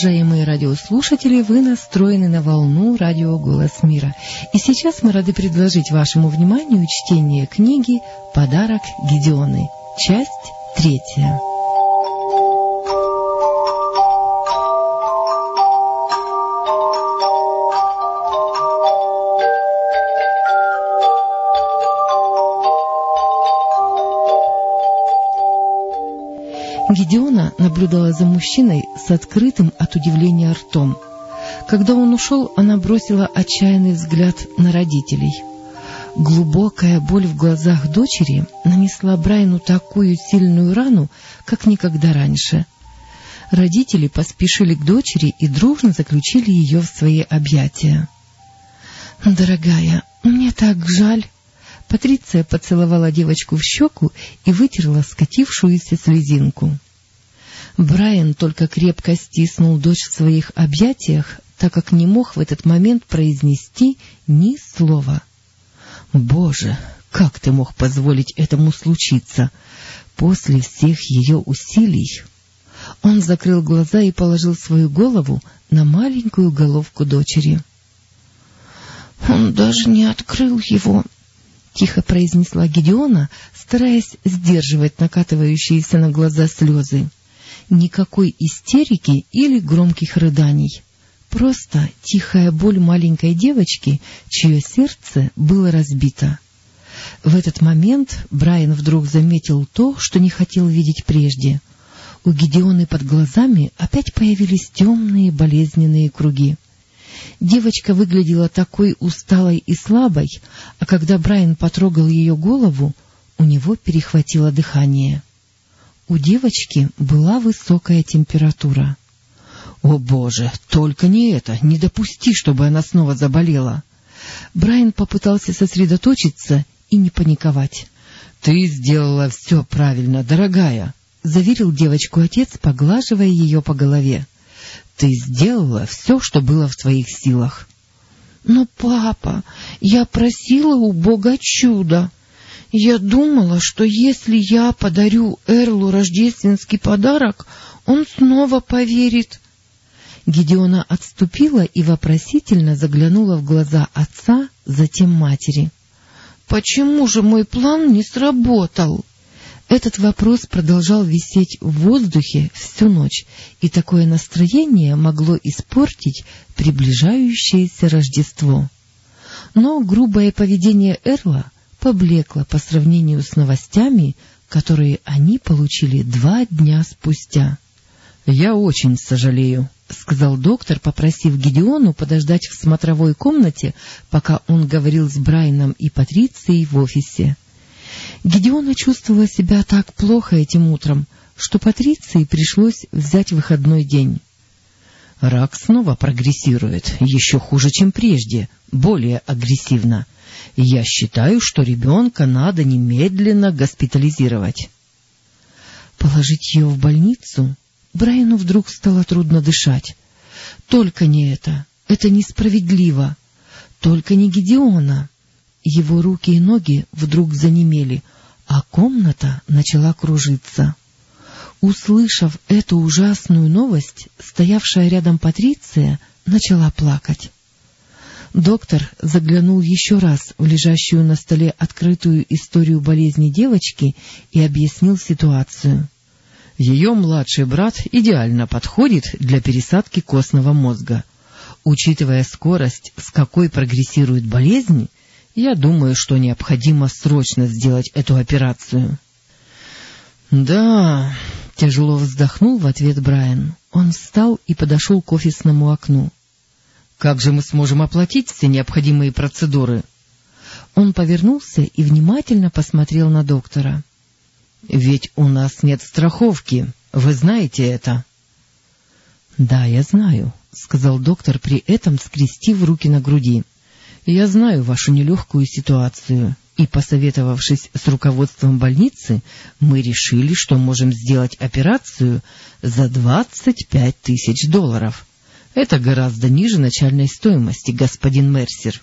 Уважаемые радиослушатели, вы настроены на волну радио «Голос мира». И сейчас мы рады предложить вашему вниманию чтение книги «Подарок Гедеоны», часть третья. Гедеона наблюдала за мужчиной с открытым от удивления ртом. Когда он ушел, она бросила отчаянный взгляд на родителей. Глубокая боль в глазах дочери нанесла Брайну такую сильную рану, как никогда раньше. Родители поспешили к дочери и дружно заключили ее в свои объятия. — Дорогая, мне так жаль! Патриция поцеловала девочку в щеку и вытерла скатившуюся слезинку. Брайан только крепко стиснул дочь в своих объятиях, так как не мог в этот момент произнести ни слова. «Боже, как ты мог позволить этому случиться? После всех ее усилий...» Он закрыл глаза и положил свою голову на маленькую головку дочери. «Он даже не открыл его», — тихо произнесла Гедеона, стараясь сдерживать накатывающиеся на глаза слезы. Никакой истерики или громких рыданий. Просто тихая боль маленькой девочки, чье сердце было разбито. В этот момент Брайан вдруг заметил то, что не хотел видеть прежде. У Гедеоны под глазами опять появились темные болезненные круги. Девочка выглядела такой усталой и слабой, а когда Брайан потрогал ее голову, у него перехватило дыхание. У девочки была высокая температура. «О, Боже, только не это! Не допусти, чтобы она снова заболела!» Брайан попытался сосредоточиться и не паниковать. «Ты сделала все правильно, дорогая!» — заверил девочку отец, поглаживая ее по голове. Ты сделала все, что было в твоих силах. — Но, папа, я просила у Бога чуда. Я думала, что если я подарю Эрлу рождественский подарок, он снова поверит. Гедеона отступила и вопросительно заглянула в глаза отца, затем матери. — Почему же мой план не сработал? Этот вопрос продолжал висеть в воздухе всю ночь, и такое настроение могло испортить приближающееся Рождество. Но грубое поведение Эрла поблекло по сравнению с новостями, которые они получили два дня спустя. — Я очень сожалею, — сказал доктор, попросив Гедеону подождать в смотровой комнате, пока он говорил с Брайаном и Патрицией в офисе. Гедеона чувствовала себя так плохо этим утром, что Патриции пришлось взять выходной день. Рак снова прогрессирует, еще хуже, чем прежде, более агрессивно. Я считаю, что ребенка надо немедленно госпитализировать. Положить ее в больницу? Брайану вдруг стало трудно дышать. Только не это. Это несправедливо. Только не Гедеона. Его руки и ноги вдруг занемели, а комната начала кружиться. Услышав эту ужасную новость, стоявшая рядом Патриция начала плакать. Доктор заглянул еще раз в лежащую на столе открытую историю болезни девочки и объяснил ситуацию. Ее младший брат идеально подходит для пересадки костного мозга. Учитывая скорость, с какой прогрессирует болезнь, я думаю, что необходимо срочно сделать эту операцию. — Да, — тяжело вздохнул в ответ Брайан. Он встал и подошел к офисному окну. — Как же мы сможем оплатить все необходимые процедуры? Он повернулся и внимательно посмотрел на доктора. — Ведь у нас нет страховки, вы знаете это? — Да, я знаю, — сказал доктор, при этом скрестив руки на груди. — я знаю вашу нелегкую ситуацию, и, посоветовавшись с руководством больницы, мы решили, что можем сделать операцию за двадцать пять тысяч долларов. Это гораздо ниже начальной стоимости, господин Мерсер.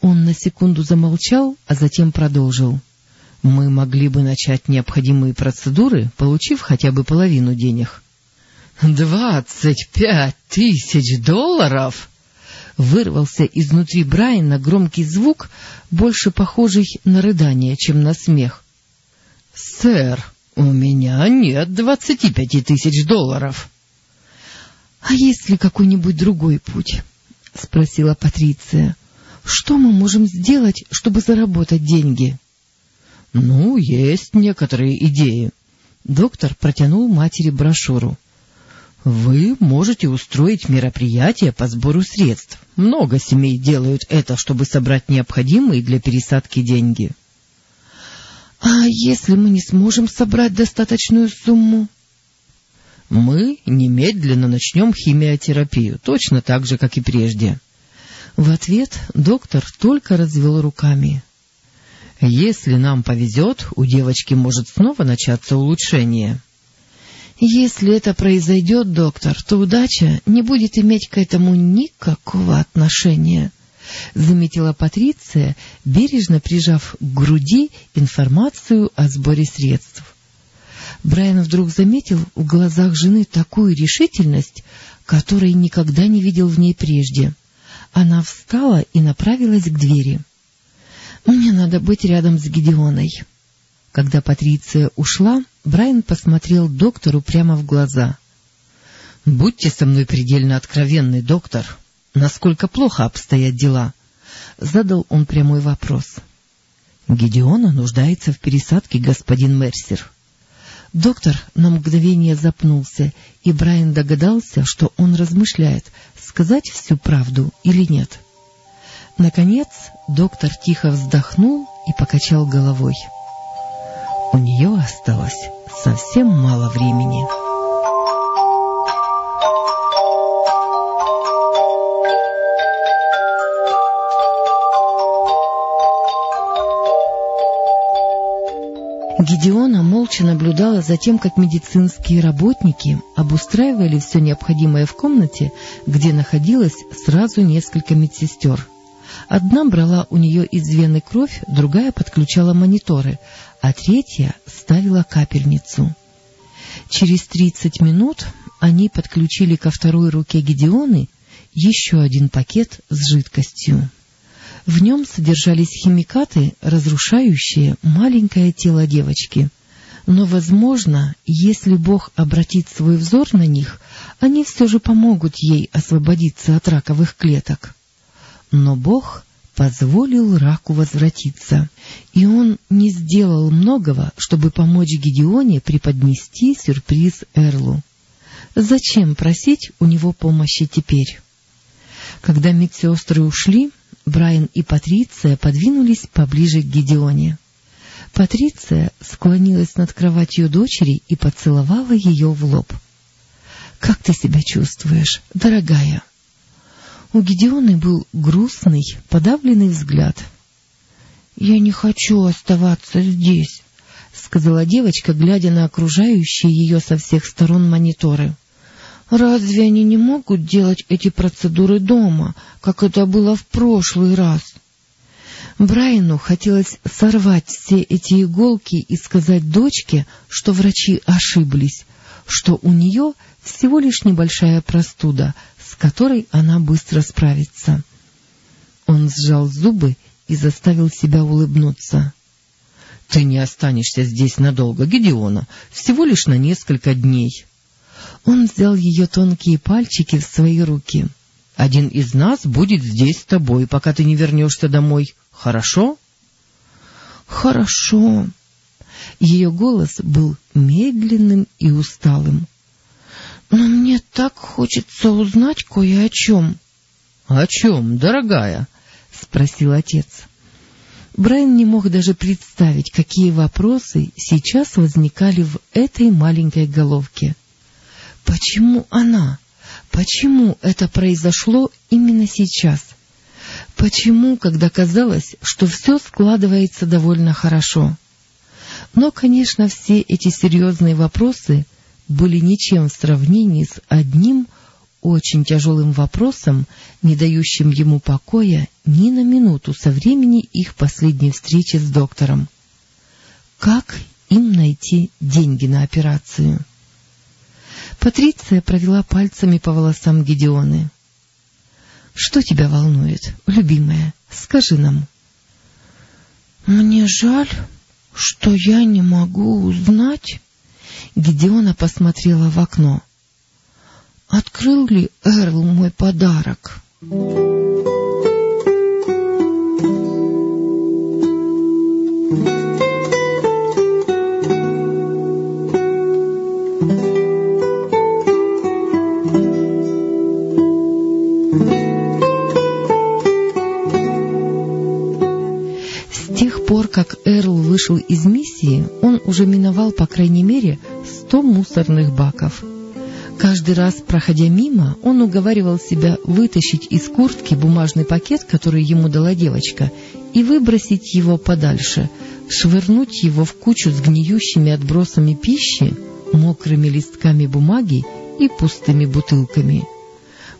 Он на секунду замолчал, а затем продолжил. Мы могли бы начать необходимые процедуры, получив хотя бы половину денег. — Двадцать пять тысяч долларов! — вырвался изнутри Брайана громкий звук, больше похожий на рыдание, чем на смех. — Сэр, у меня нет двадцати пяти тысяч долларов. — А есть ли какой-нибудь другой путь? — спросила Патриция. — Что мы можем сделать, чтобы заработать деньги? — Ну, есть некоторые идеи. Доктор протянул матери брошюру. — Вы можете устроить мероприятие по сбору средств. Много семей делают это, чтобы собрать необходимые для пересадки деньги. — А если мы не сможем собрать достаточную сумму? — Мы немедленно начнем химиотерапию, точно так же, как и прежде. В ответ доктор только развел руками. — Если нам повезет, у девочки может снова начаться улучшение. — если это произойдет, доктор, то удача не будет иметь к этому никакого отношения, — заметила Патриция, бережно прижав к груди информацию о сборе средств. Брайан вдруг заметил в глазах жены такую решительность, которой никогда не видел в ней прежде. Она встала и направилась к двери. — Мне надо быть рядом с Гедеоной. Когда Патриция ушла, Брайан посмотрел доктору прямо в глаза. — Будьте со мной предельно откровенны, доктор. Насколько плохо обстоят дела? Задал он прямой вопрос. — Гедеона нуждается в пересадке, господин Мерсер. Доктор на мгновение запнулся, и Брайан догадался, что он размышляет, сказать всю правду или нет. Наконец доктор тихо вздохнул и покачал головой. — у нее осталось совсем мало времени. Гедеона молча наблюдала за тем, как медицинские работники обустраивали все необходимое в комнате, где находилось сразу несколько медсестер. Одна брала у нее из вены кровь, другая подключала мониторы, а третья ставила капельницу. Через тридцать минут они подключили ко второй руке Гедеоны еще один пакет с жидкостью. В нем содержались химикаты, разрушающие маленькое тело девочки. Но, возможно, если Бог обратит свой взор на них, они все же помогут ей освободиться от раковых клеток. Но Бог позволил раку возвратиться, и он не сделал многого, чтобы помочь Гедеоне преподнести сюрприз Эрлу. Зачем просить у него помощи теперь? Когда медсестры ушли, Брайан и Патриция подвинулись поближе к Гедеоне. Патриция склонилась над кроватью дочери и поцеловала ее в лоб. — Как ты себя чувствуешь, дорогая? — у Гедеоны был грустный, подавленный взгляд. — Я не хочу оставаться здесь, — сказала девочка, глядя на окружающие ее со всех сторон мониторы. — Разве они не могут делать эти процедуры дома, как это было в прошлый раз? Брайану хотелось сорвать все эти иголки и сказать дочке, что врачи ошиблись, что у нее всего лишь небольшая простуда — с которой она быстро справится. Он сжал зубы и заставил себя улыбнуться. — Ты не останешься здесь надолго, Гедеона, всего лишь на несколько дней. Он взял ее тонкие пальчики в свои руки. — Один из нас будет здесь с тобой, пока ты не вернешься домой. Хорошо? — Хорошо. Ее голос был медленным и усталым. Но мне так хочется узнать кое о чем. — О чем, дорогая? — спросил отец. Брайан не мог даже представить, какие вопросы сейчас возникали в этой маленькой головке. Почему она? Почему это произошло именно сейчас? Почему, когда казалось, что все складывается довольно хорошо? Но, конечно, все эти серьезные вопросы были ничем в сравнении с одним очень тяжелым вопросом, не дающим ему покоя ни на минуту со времени их последней встречи с доктором. Как им найти деньги на операцию? Патриция провела пальцами по волосам Гедеоны. — Что тебя волнует, любимая? Скажи нам. — Мне жаль, что я не могу узнать. Гедеона посмотрела в окно. — Открыл ли Эрл мой подарок? — вышел из миссии, он уже миновал, по крайней мере, сто мусорных баков. Каждый раз, проходя мимо, он уговаривал себя вытащить из куртки бумажный пакет, который ему дала девочка, и выбросить его подальше, швырнуть его в кучу с гниющими отбросами пищи, мокрыми листками бумаги и пустыми бутылками.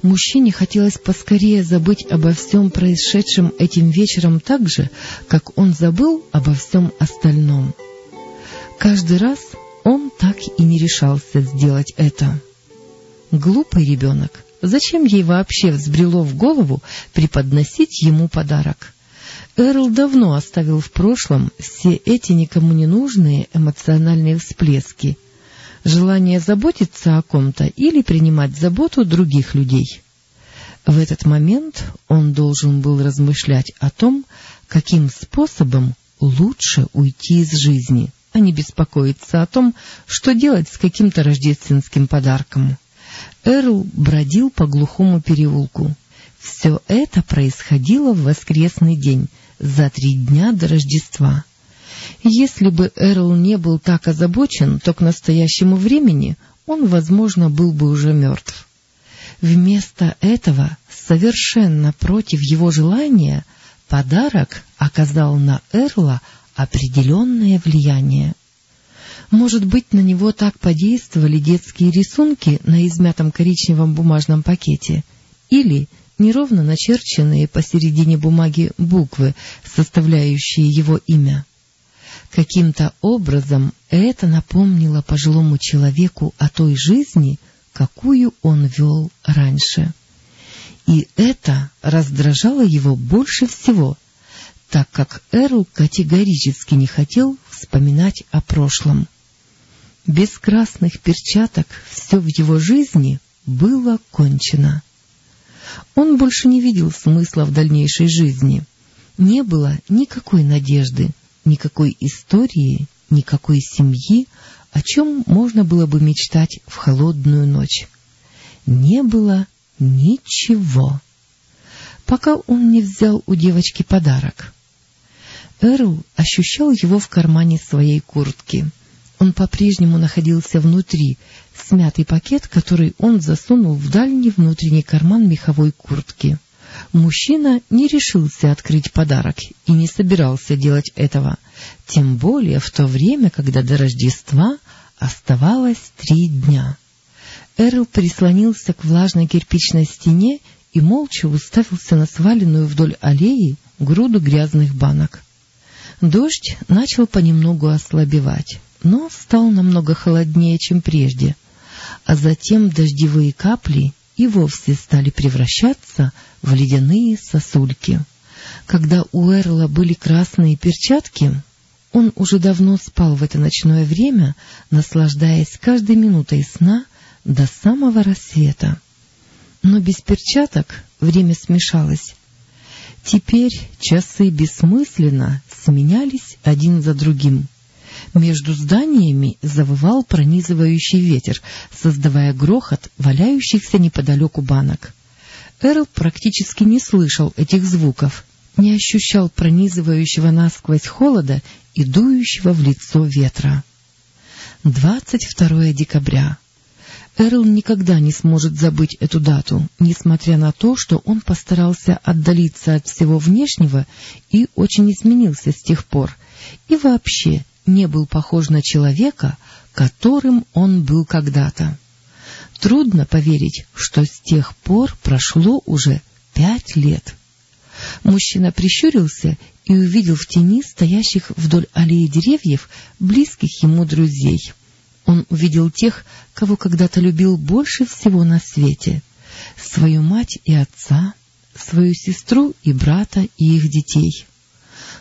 Мужчине хотелось поскорее забыть обо всем происшедшем этим вечером так же, как он забыл обо всем остальном. Каждый раз он так и не решался сделать это. Глупый ребенок. Зачем ей вообще взбрело в голову преподносить ему подарок? Эрл давно оставил в прошлом все эти никому не нужные эмоциональные всплески — желание заботиться о ком-то или принимать заботу других людей. В этот момент он должен был размышлять о том, каким способом лучше уйти из жизни, а не беспокоиться о том, что делать с каким-то рождественским подарком. Эрл бродил по глухому переулку. Все это происходило в воскресный день, за три дня до Рождества. Если бы Эрл не был так озабочен, то к настоящему времени он, возможно, был бы уже мертв. Вместо этого, совершенно против его желания, подарок оказал на Эрла определенное влияние. Может быть, на него так подействовали детские рисунки на измятом коричневом бумажном пакете или неровно начерченные посередине бумаги буквы, составляющие его имя. Каким-то образом это напомнило пожилому человеку о той жизни, какую он вел раньше. И это раздражало его больше всего, так как Эрл категорически не хотел вспоминать о прошлом. Без красных перчаток все в его жизни было кончено. Он больше не видел смысла в дальнейшей жизни. Не было никакой надежды — никакой истории, никакой семьи, о чем можно было бы мечтать в холодную ночь. Не было ничего, пока он не взял у девочки подарок. Эрл ощущал его в кармане своей куртки. Он по-прежнему находился внутри, смятый пакет, который он засунул в дальний внутренний карман меховой куртки. Мужчина не решился открыть подарок и не собирался делать этого, тем более в то время, когда до Рождества оставалось три дня. Эрл прислонился к влажной кирпичной стене и молча уставился на сваленную вдоль аллеи груду грязных банок. Дождь начал понемногу ослабевать, но стал намного холоднее, чем прежде, а затем дождевые капли и вовсе стали превращаться в ледяные сосульки. Когда у Эрла были красные перчатки, он уже давно спал в это ночное время, наслаждаясь каждой минутой сна до самого рассвета. Но без перчаток время смешалось. Теперь часы бессмысленно сменялись один за другим. Между зданиями завывал пронизывающий ветер, создавая грохот валяющихся неподалеку банок. Эрл практически не слышал этих звуков, не ощущал пронизывающего насквозь холода и дующего в лицо ветра. 22 декабря. Эрл никогда не сможет забыть эту дату, несмотря на то, что он постарался отдалиться от всего внешнего и очень изменился с тех пор, и вообще не был похож на человека, которым он был когда-то. Трудно поверить, что с тех пор прошло уже пять лет. Мужчина прищурился и увидел в тени стоящих вдоль аллеи деревьев близких ему друзей. Он увидел тех, кого когда-то любил больше всего на свете — свою мать и отца, свою сестру и брата и их детей.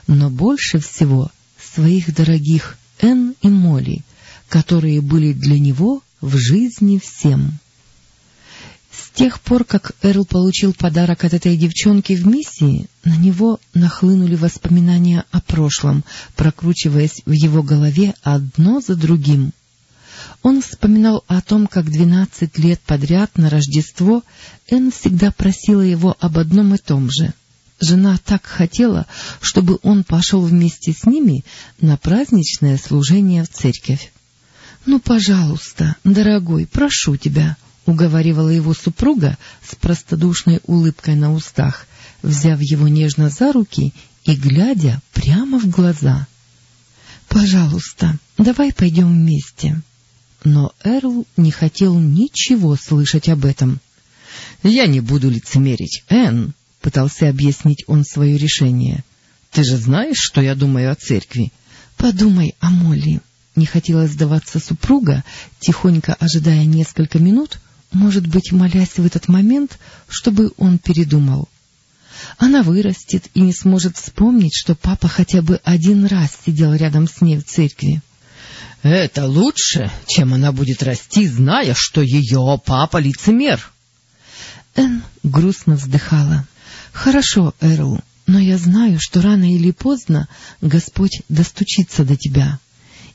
Но больше всего своих дорогих Энн и Молли, которые были для него в жизни всем. С тех пор, как Эрл получил подарок от этой девчонки в миссии, на него нахлынули воспоминания о прошлом, прокручиваясь в его голове одно за другим. Он вспоминал о том, как двенадцать лет подряд на Рождество Энн всегда просила его об одном и том же. Жена так хотела, чтобы он пошел вместе с ними на праздничное служение в церковь. — Ну, пожалуйста, дорогой, прошу тебя, — уговаривала его супруга с простодушной улыбкой на устах, взяв его нежно за руки и глядя прямо в глаза. — Пожалуйста, давай пойдем вместе. Но Эрл не хотел ничего слышать об этом. — Я не буду лицемерить, Энн, — пытался объяснить он свое решение. — Ты же знаешь, что я думаю о церкви? — Подумай о Молли. Не хотела сдаваться супруга, тихонько ожидая несколько минут, может быть, молясь в этот момент, чтобы он передумал. Она вырастет и не сможет вспомнить, что папа хотя бы один раз сидел рядом с ней в церкви. — Это лучше, чем она будет расти, зная, что ее папа лицемер. Энн грустно вздыхала. — Хорошо, Эрл, но я знаю, что рано или поздно Господь достучится до тебя,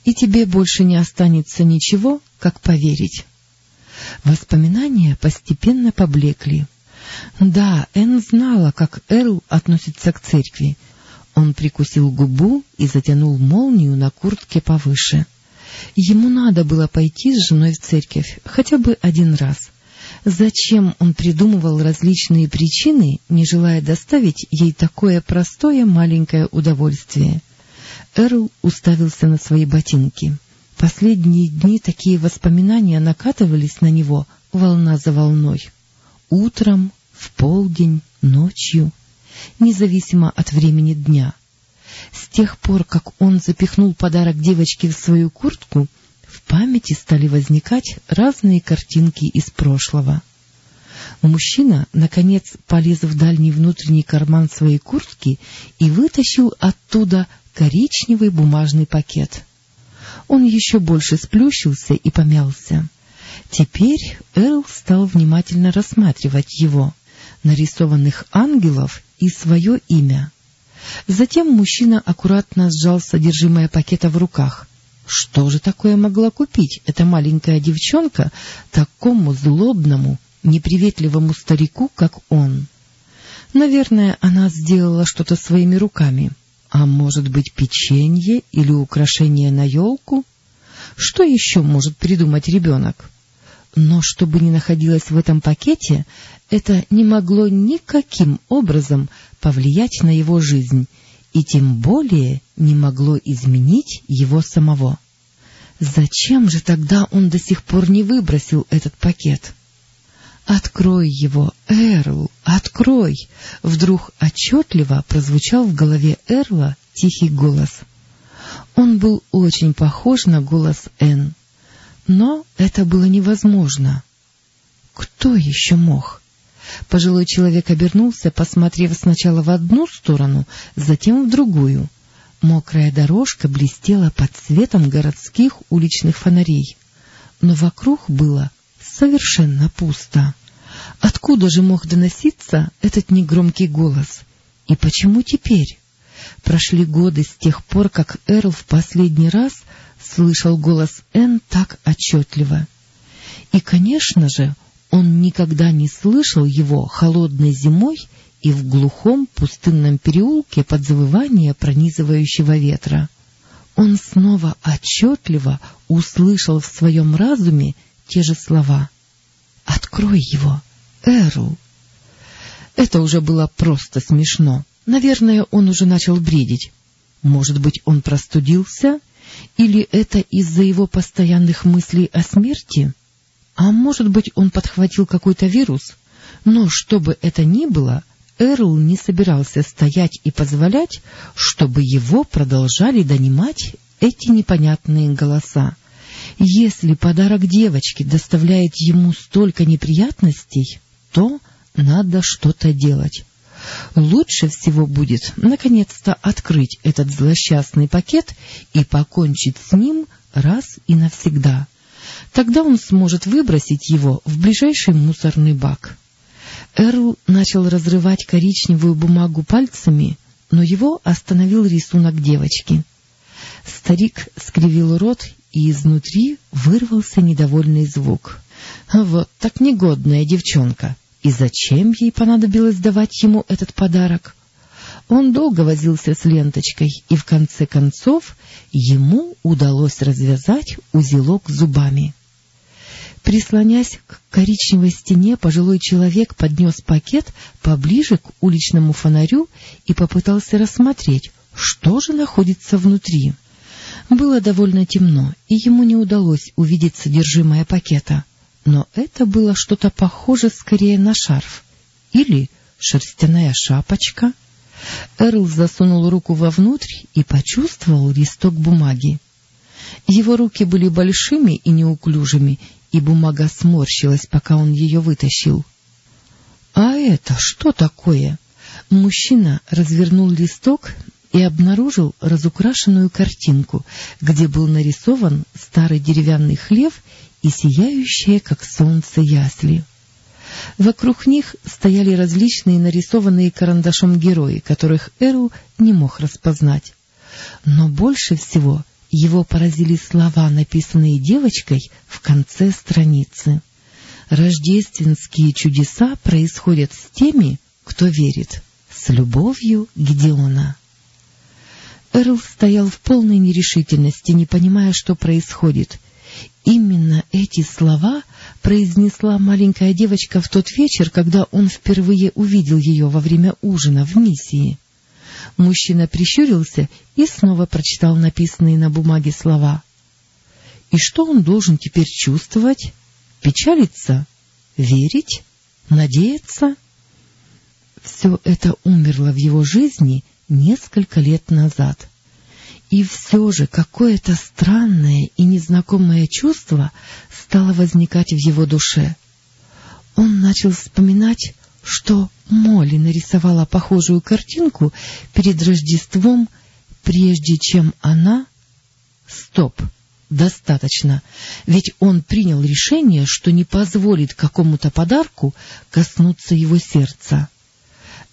и тебе больше не останется ничего, как поверить. Воспоминания постепенно поблекли. Да, Энн знала, как Эрл относится к церкви. Он прикусил губу и затянул молнию на куртке повыше. Ему надо было пойти с женой в церковь хотя бы один раз. Зачем он придумывал различные причины, не желая доставить ей такое простое маленькое удовольствие? Эрл уставился на свои ботинки. Последние дни такие воспоминания накатывались на него волна за волной. Утром, в полдень, ночью, независимо от времени дня — с тех пор, как он запихнул подарок девочке в свою куртку, в памяти стали возникать разные картинки из прошлого. Мужчина, наконец, полез в дальний внутренний карман своей куртки и вытащил оттуда коричневый бумажный пакет. Он еще больше сплющился и помялся. Теперь Эрл стал внимательно рассматривать его, нарисованных ангелов и свое имя — Затем мужчина аккуратно сжал содержимое пакета в руках. Что же такое могла купить эта маленькая девчонка такому злобному, неприветливому старику, как он? Наверное, она сделала что-то своими руками. А может быть, печенье или украшение на елку? Что еще может придумать ребенок? Но что бы ни находилось в этом пакете, это не могло никаким образом повлиять на его жизнь и тем более не могло изменить его самого. Зачем же тогда он до сих пор не выбросил этот пакет? «Открой его, Эрл, открой!» Вдруг отчетливо прозвучал в голове Эрла тихий голос. Он был очень похож на голос Энн. Но это было невозможно. Кто еще мог? Пожилой человек обернулся, посмотрев сначала в одну сторону, затем в другую. Мокрая дорожка блестела под светом городских уличных фонарей. Но вокруг было совершенно пусто. Откуда же мог доноситься этот негромкий голос? И почему теперь? Прошли годы с тех пор, как Эрл в последний раз слышал голос Энн так отчетливо. И, конечно же, он никогда не слышал его холодной зимой и в глухом пустынном переулке под завывание пронизывающего ветра. Он снова отчетливо услышал в своем разуме те же слова. «Открой его, Эрл!» Это уже было просто смешно. Наверное, он уже начал бредить. Может быть, он простудился? Или это из-за его постоянных мыслей о смерти? А может быть, он подхватил какой-то вирус? Но, что бы это ни было, Эрл не собирался стоять и позволять, чтобы его продолжали донимать эти непонятные голоса. Если подарок девочке доставляет ему столько неприятностей, то надо что-то делать. Лучше всего будет наконец-то открыть этот злосчастный пакет и покончить с ним раз и навсегда. Тогда он сможет выбросить его в ближайший мусорный бак. Эрл начал разрывать коричневую бумагу пальцами, но его остановил рисунок девочки. Старик скривил рот, и изнутри вырвался недовольный звук. Вот так негодная девчонка! И зачем ей понадобилось давать ему этот подарок? Он долго возился с ленточкой, и в конце концов ему удалось развязать узелок зубами. Прислонясь к коричневой стене, пожилой человек поднес пакет поближе к уличному фонарю и попытался рассмотреть, что же находится внутри. Было довольно темно, и ему не удалось увидеть содержимое пакета, но это было что-то похоже скорее на шарф или шерстяная шапочка. Эрл засунул руку вовнутрь и почувствовал листок бумаги. Его руки были большими и неуклюжими, и бумага сморщилась, пока он ее вытащил. — А это что такое? Мужчина развернул листок и обнаружил разукрашенную картинку, где был нарисован старый деревянный хлев и сияющие, как солнце, ясли. Вокруг них стояли различные нарисованные карандашом герои, которых Эру не мог распознать. Но больше всего его поразили слова, написанные девочкой в конце страницы. Рождественские чудеса происходят с теми, кто верит. С любовью Гедеона. Эрл стоял в полной нерешительности, не понимая, что происходит. Именно эти слова произнесла маленькая девочка в тот вечер, когда он впервые увидел ее во время ужина в миссии. Мужчина прищурился и снова прочитал написанные на бумаге слова. И что он должен теперь чувствовать? Печалиться? Верить? Надеяться? Все это умерло в его жизни несколько лет назад. И все же какое-то странное и незнакомое чувство стало возникать в его душе. Он начал вспоминать что Молли нарисовала похожую картинку перед Рождеством, прежде чем она... Стоп! Достаточно, ведь он принял решение, что не позволит какому-то подарку коснуться его сердца.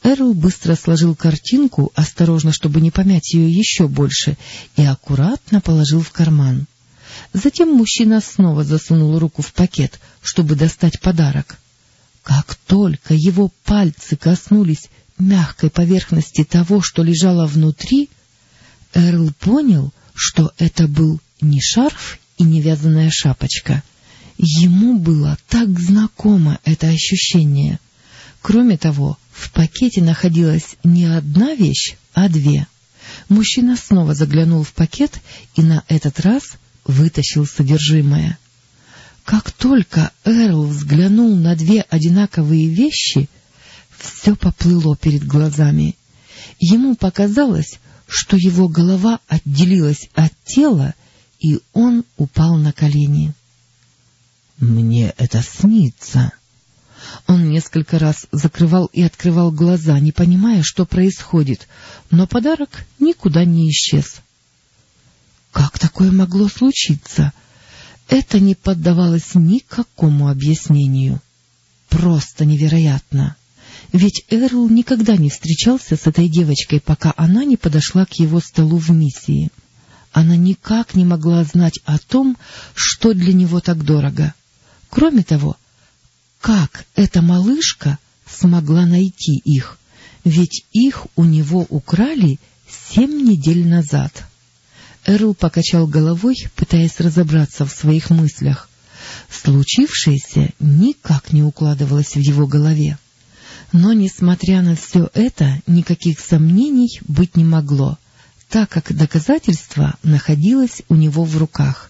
Эрл быстро сложил картинку, осторожно, чтобы не помять ее еще больше, и аккуратно положил в карман. Затем мужчина снова засунул руку в пакет, чтобы достать подарок. Как только его пальцы коснулись мягкой поверхности того, что лежало внутри, Эрл понял, что это был не шарф и не вязаная шапочка. Ему было так знакомо это ощущение. Кроме того, в пакете находилась не одна вещь, а две. Мужчина снова заглянул в пакет и на этот раз вытащил содержимое. Как только Эрл взглянул на две одинаковые вещи, все поплыло перед глазами. Ему показалось, что его голова отделилась от тела, и он упал на колени. — Мне это снится. Он несколько раз закрывал и открывал глаза, не понимая, что происходит, но подарок никуда не исчез. Как такое могло случиться? — это не поддавалось никакому объяснению. Просто невероятно. Ведь Эрл никогда не встречался с этой девочкой, пока она не подошла к его столу в миссии. Она никак не могла знать о том, что для него так дорого. Кроме того, как эта малышка смогла найти их? Ведь их у него украли семь недель назад. Эрл покачал головой, пытаясь разобраться в своих мыслях. Случившееся никак не укладывалось в его голове. Но, несмотря на все это, никаких сомнений быть не могло, так как доказательство находилось у него в руках.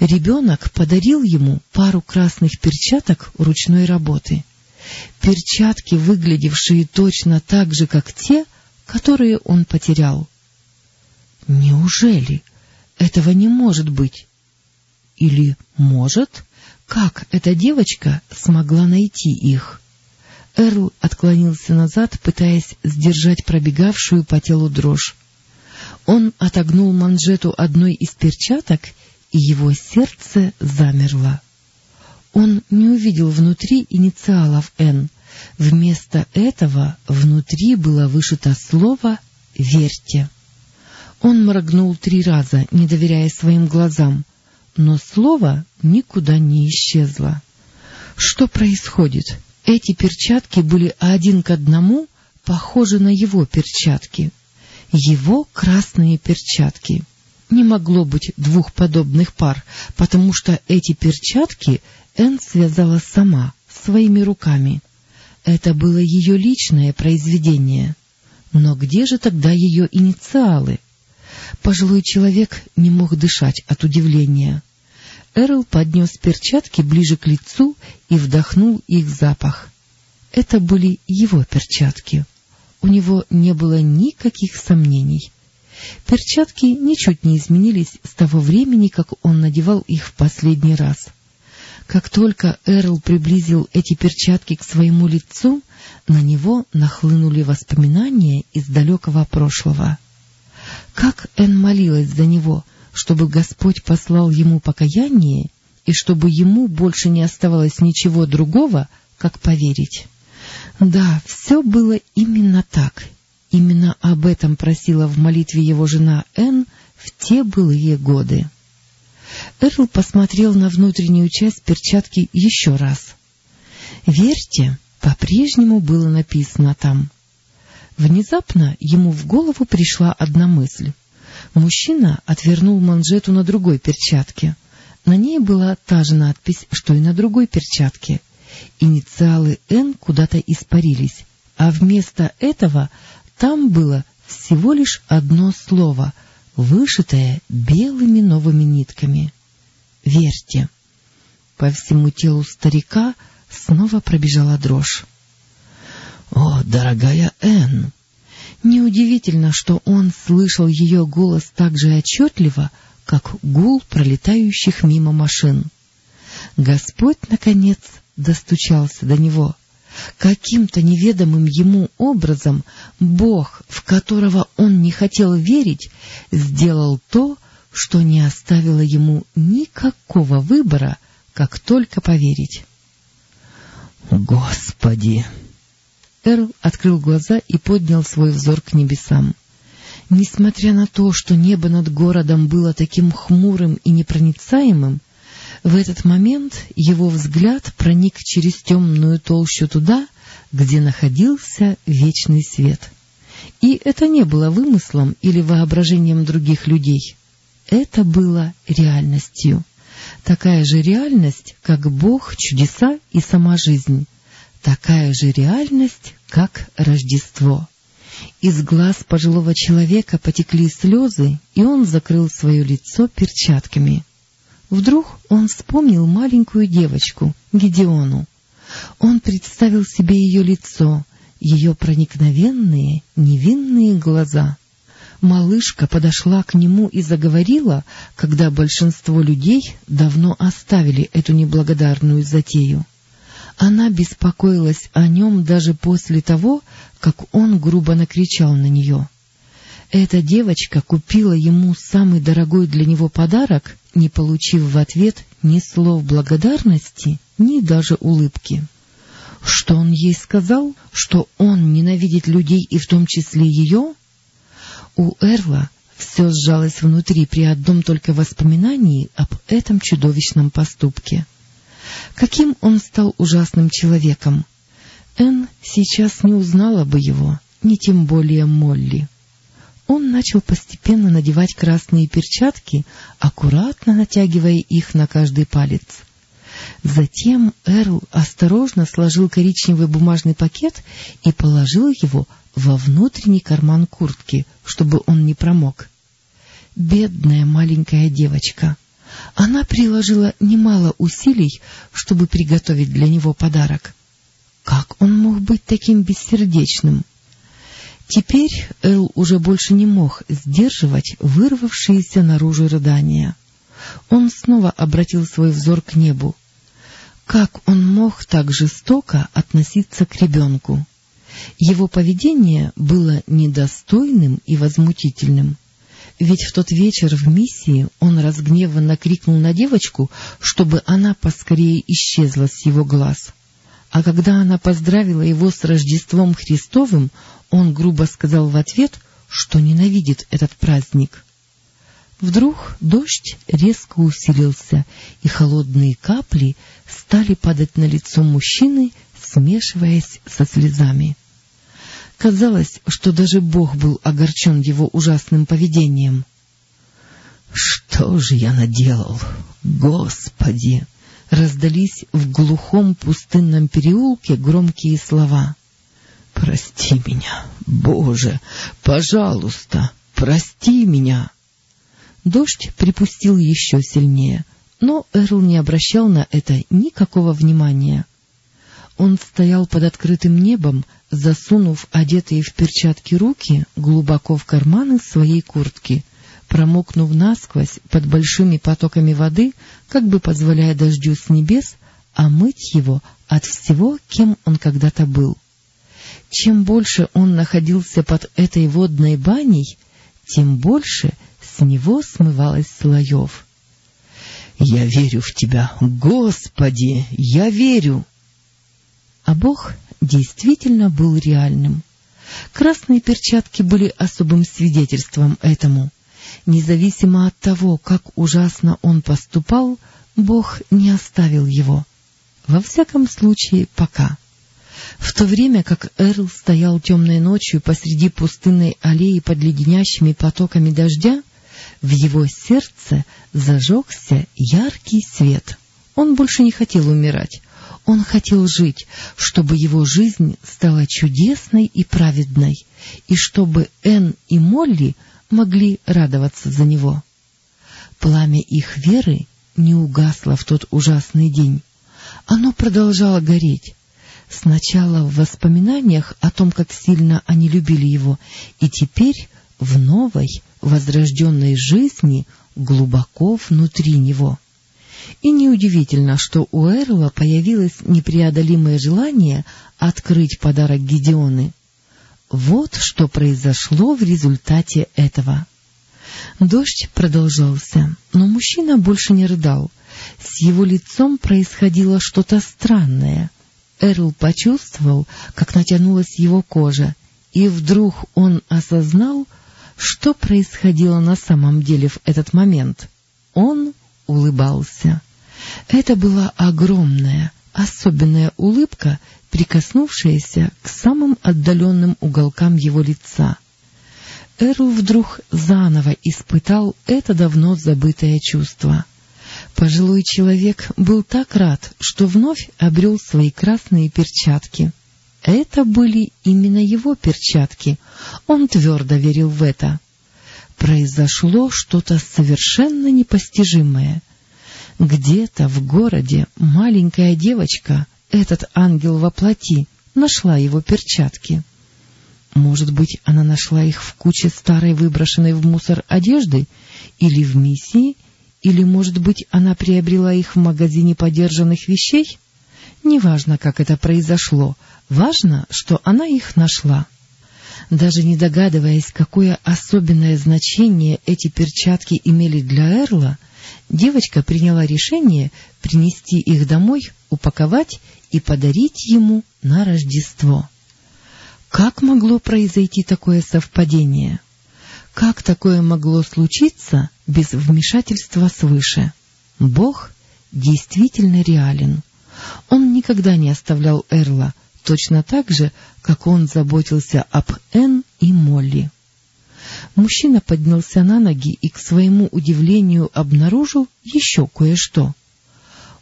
Ребенок подарил ему пару красных перчаток ручной работы. Перчатки, выглядевшие точно так же, как те, которые он потерял. Неужели? Этого не может быть. Или, может, как эта девочка смогла найти их? Эрл отклонился назад, пытаясь сдержать пробегавшую по телу дрожь. Он отогнул манжету одной из перчаток, его сердце замерло. Он не увидел внутри инициалов «Н». Вместо этого внутри было вышито слово «Верьте». Он моргнул три раза, не доверяя своим глазам, но слово никуда не исчезло. Что происходит? Эти перчатки были один к одному похожи на его перчатки. Его красные перчатки. Не могло быть двух подобных пар, потому что эти перчатки Энн связала сама, своими руками. Это было ее личное произведение. Но где же тогда ее инициалы? Пожилой человек не мог дышать от удивления. Эрл поднес перчатки ближе к лицу и вдохнул их запах. Это были его перчатки. У него не было никаких сомнений. Перчатки ничуть не изменились с того времени, как он надевал их в последний раз. Как только Эрл приблизил эти перчатки к своему лицу, на него нахлынули воспоминания из далекого прошлого. Как Эн молилась за него, чтобы Господь послал ему покаяние и чтобы ему больше не оставалось ничего другого, как поверить. Да, все было именно так. Именно об этом просила в молитве его жена Эн в те былые годы. Эрл посмотрел на внутреннюю часть перчатки еще раз. «Верьте» по-прежнему было написано там. Внезапно ему в голову пришла одна мысль. Мужчина отвернул манжету на другой перчатке. На ней была та же надпись, что и на другой перчатке. Инициалы «Н» куда-то испарились, а вместо этого там было всего лишь одно слово, вышитое белыми новыми нитками. «Верьте». По всему телу старика снова пробежала дрожь. «О, дорогая Энн!» Неудивительно, что он слышал ее голос так же отчетливо, как гул пролетающих мимо машин. Господь, наконец, достучался до него. Каким-то неведомым ему образом Бог, в которого он не хотел верить, сделал то, что не оставило ему никакого выбора, как только поверить. «Господи!» Эрл открыл глаза и поднял свой взор к небесам. Несмотря на то, что небо над городом было таким хмурым и непроницаемым, в этот момент его взгляд проник через темную толщу туда, где находился вечный свет. И это не было вымыслом или воображением других людей. Это было реальностью. Такая же реальность, как Бог, чудеса и сама жизнь такая же реальность, как Рождество. Из глаз пожилого человека потекли слезы, и он закрыл свое лицо перчатками. Вдруг он вспомнил маленькую девочку, Гедеону. Он представил себе ее лицо, ее проникновенные, невинные глаза. Малышка подошла к нему и заговорила, когда большинство людей давно оставили эту неблагодарную затею. Она беспокоилась о нем даже после того, как он грубо накричал на нее. Эта девочка купила ему самый дорогой для него подарок, не получив в ответ ни слов благодарности, ни даже улыбки. Что он ей сказал? Что он ненавидит людей и в том числе ее? У Эрла все сжалось внутри при одном только воспоминании об этом чудовищном поступке. Каким он стал ужасным человеком! Энн сейчас не узнала бы его, ни тем более Молли. Он начал постепенно надевать красные перчатки, аккуратно натягивая их на каждый палец. Затем Эрл осторожно сложил коричневый бумажный пакет и положил его во внутренний карман куртки, чтобы он не промок. Бедная маленькая девочка! Она приложила немало усилий, чтобы приготовить для него подарок. Как он мог быть таким бессердечным? Теперь Эл уже больше не мог сдерживать вырвавшиеся наружу рыдания. Он снова обратил свой взор к небу. Как он мог так жестоко относиться к ребенку? Его поведение было недостойным и возмутительным. Ведь в тот вечер в миссии он разгневанно крикнул на девочку, чтобы она поскорее исчезла с его глаз. А когда она поздравила его с Рождеством Христовым, он грубо сказал в ответ, что ненавидит этот праздник. Вдруг дождь резко усилился, и холодные капли стали падать на лицо мужчины, смешиваясь со слезами. Казалось, что даже Бог был огорчен его ужасным поведением. «Что же я наделал, Господи!» Раздались в глухом пустынном переулке громкие слова. «Прости меня, Боже! Пожалуйста, прости меня!» Дождь припустил еще сильнее, но Эрл не обращал на это никакого внимания. Он стоял под открытым небом, засунув одетые в перчатки руки глубоко в карманы своей куртки, промокнув насквозь под большими потоками воды, как бы позволяя дождю с небес омыть его от всего, кем он когда-то был. Чем больше он находился под этой водной баней, тем больше с него смывалось слоев. — Я верю в Тебя, Господи, я верю! А Бог действительно был реальным. Красные перчатки были особым свидетельством этому. Независимо от того, как ужасно он поступал, Бог не оставил его. Во всяком случае, пока. В то время как Эрл стоял темной ночью посреди пустынной аллеи под леденящими потоками дождя, в его сердце зажегся яркий свет. Он больше не хотел умирать. Он хотел жить, чтобы его жизнь стала чудесной и праведной, и чтобы Энн и Молли могли радоваться за него. Пламя их веры не угасло в тот ужасный день. Оно продолжало гореть. Сначала в воспоминаниях о том, как сильно они любили его, и теперь в новой, возрожденной жизни глубоко внутри него. И неудивительно, что у Эрла появилось непреодолимое желание открыть подарок Гедеоны. Вот что произошло в результате этого. Дождь продолжался, но мужчина больше не рыдал. С его лицом происходило что-то странное. Эрл почувствовал, как натянулась его кожа, и вдруг он осознал, что происходило на самом деле в этот момент. Он улыбался. Это была огромная, особенная улыбка, прикоснувшаяся к самым отдаленным уголкам его лица. Эрл вдруг заново испытал это давно забытое чувство. Пожилой человек был так рад, что вновь обрел свои красные перчатки. Это были именно его перчатки. Он твердо верил в это произошло что-то совершенно непостижимое. Где-то в городе маленькая девочка, этот ангел во плоти, нашла его перчатки. Может быть, она нашла их в куче старой выброшенной в мусор одежды или в миссии, или, может быть, она приобрела их в магазине подержанных вещей? Неважно, как это произошло, важно, что она их нашла. Даже не догадываясь, какое особенное значение эти перчатки имели для Эрла, девочка приняла решение принести их домой, упаковать и подарить ему на Рождество. Как могло произойти такое совпадение? Как такое могло случиться без вмешательства свыше? Бог действительно реален. Он никогда не оставлял Эрла, точно так же, как он заботился об Энн и Молли. Мужчина поднялся на ноги и, к своему удивлению, обнаружил еще кое-что.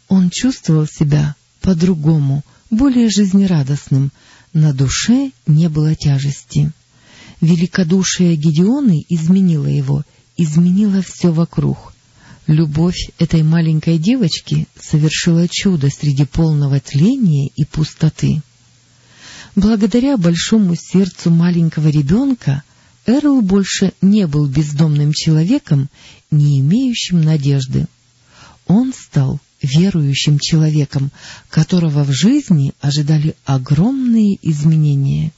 Он чувствовал себя по-другому, более жизнерадостным, на душе не было тяжести. Великодушие Гедеоны изменило его, изменило все вокруг. Любовь этой маленькой девочки совершила чудо среди полного тления и пустоты. Благодаря большому сердцу маленького ребенка Эрл больше не был бездомным человеком, не имеющим надежды. Он стал верующим человеком, которого в жизни ожидали огромные изменения.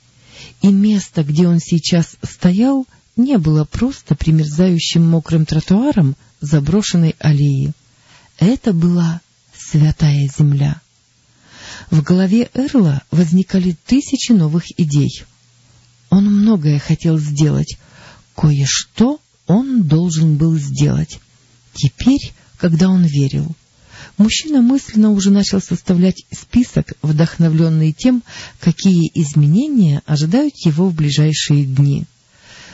И место, где он сейчас стоял, не было просто примерзающим мокрым тротуаром заброшенной аллеи. Это была святая земля. В голове Эрла возникали тысячи новых идей. Он многое хотел сделать, кое-что он должен был сделать. Теперь, когда он верил, мужчина мысленно уже начал составлять список, вдохновленный тем, какие изменения ожидают его в ближайшие дни.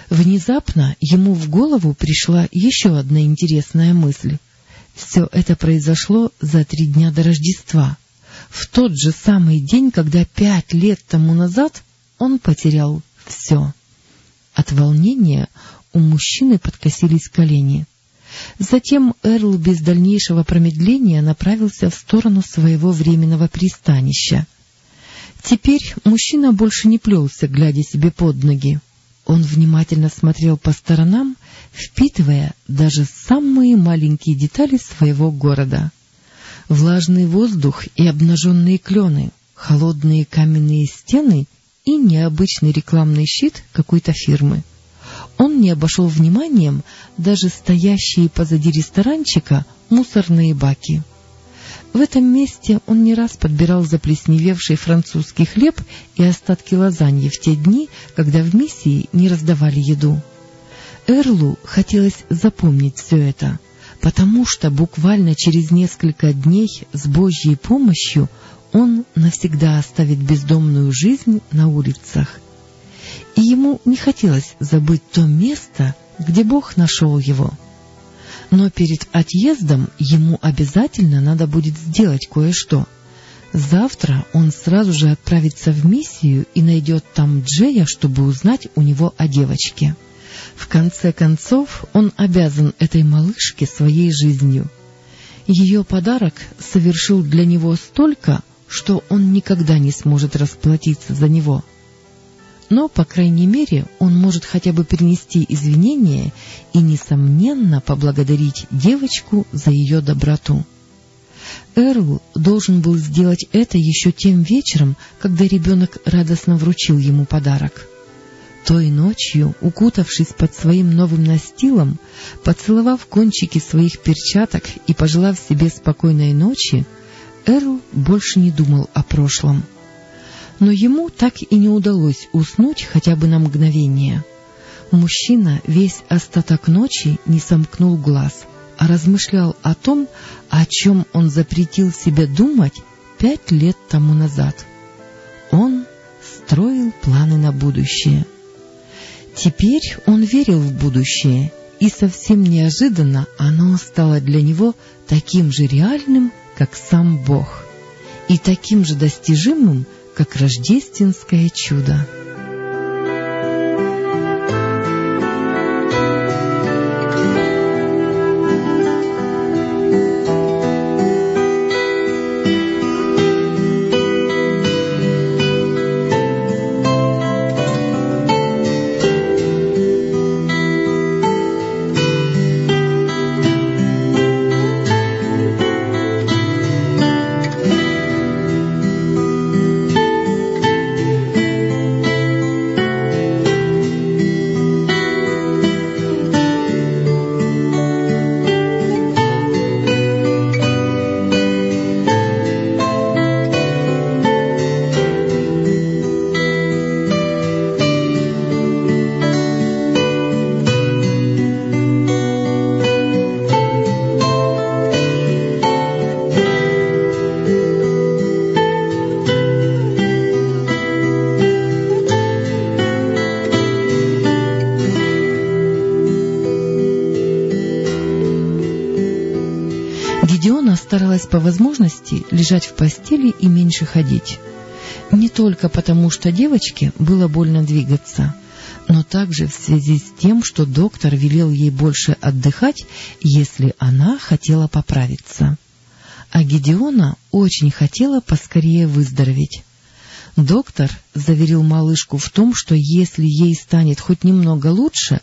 Внезапно ему в голову пришла еще одна интересная мысль. Все это произошло за три дня до Рождества, в тот же самый день, когда пять лет тому назад он потерял все. От волнения у мужчины подкосились колени. Затем Эрл без дальнейшего промедления направился в сторону своего временного пристанища. Теперь мужчина больше не плелся, глядя себе под ноги. Он внимательно смотрел по сторонам, впитывая даже самые маленькие детали своего города. Влажный воздух и обнаженные клены, холодные каменные стены и необычный рекламный щит какой-то фирмы. Он не обошел вниманием даже стоящие позади ресторанчика мусорные баки. В этом месте он не раз подбирал заплесневевший французский хлеб и остатки лазаньи в те дни, когда в миссии не раздавали еду. Эрлу хотелось запомнить все это, потому что буквально через несколько дней с Божьей помощью он навсегда оставит бездомную жизнь на улицах. И ему не хотелось забыть то место, где Бог нашел его — но перед отъездом ему обязательно надо будет сделать кое-что. Завтра он сразу же отправится в миссию и найдет там Джея, чтобы узнать у него о девочке. В конце концов, он обязан этой малышке своей жизнью. Ее подарок совершил для него столько, что он никогда не сможет расплатиться за него но, по крайней мере, он может хотя бы принести извинения и, несомненно, поблагодарить девочку за ее доброту. Эрл должен был сделать это еще тем вечером, когда ребенок радостно вручил ему подарок. Той ночью, укутавшись под своим новым настилом, поцеловав кончики своих перчаток и пожелав себе спокойной ночи, Эрл больше не думал о прошлом но ему так и не удалось уснуть хотя бы на мгновение. Мужчина весь остаток ночи не сомкнул глаз, а размышлял о том, о чем он запретил себе думать пять лет тому назад. Он строил планы на будущее. Теперь он верил в будущее, и совсем неожиданно оно стало для него таким же реальным, как сам Бог, и таким же достижимым, как рождественское чудо. Старалась по возможности лежать в постели и меньше ходить. Не только потому, что девочке было больно двигаться, но также в связи с тем, что доктор велел ей больше отдыхать, если она хотела поправиться. А Гедеона очень хотела поскорее выздороветь. Доктор заверил малышку в том, что если ей станет хоть немного лучше,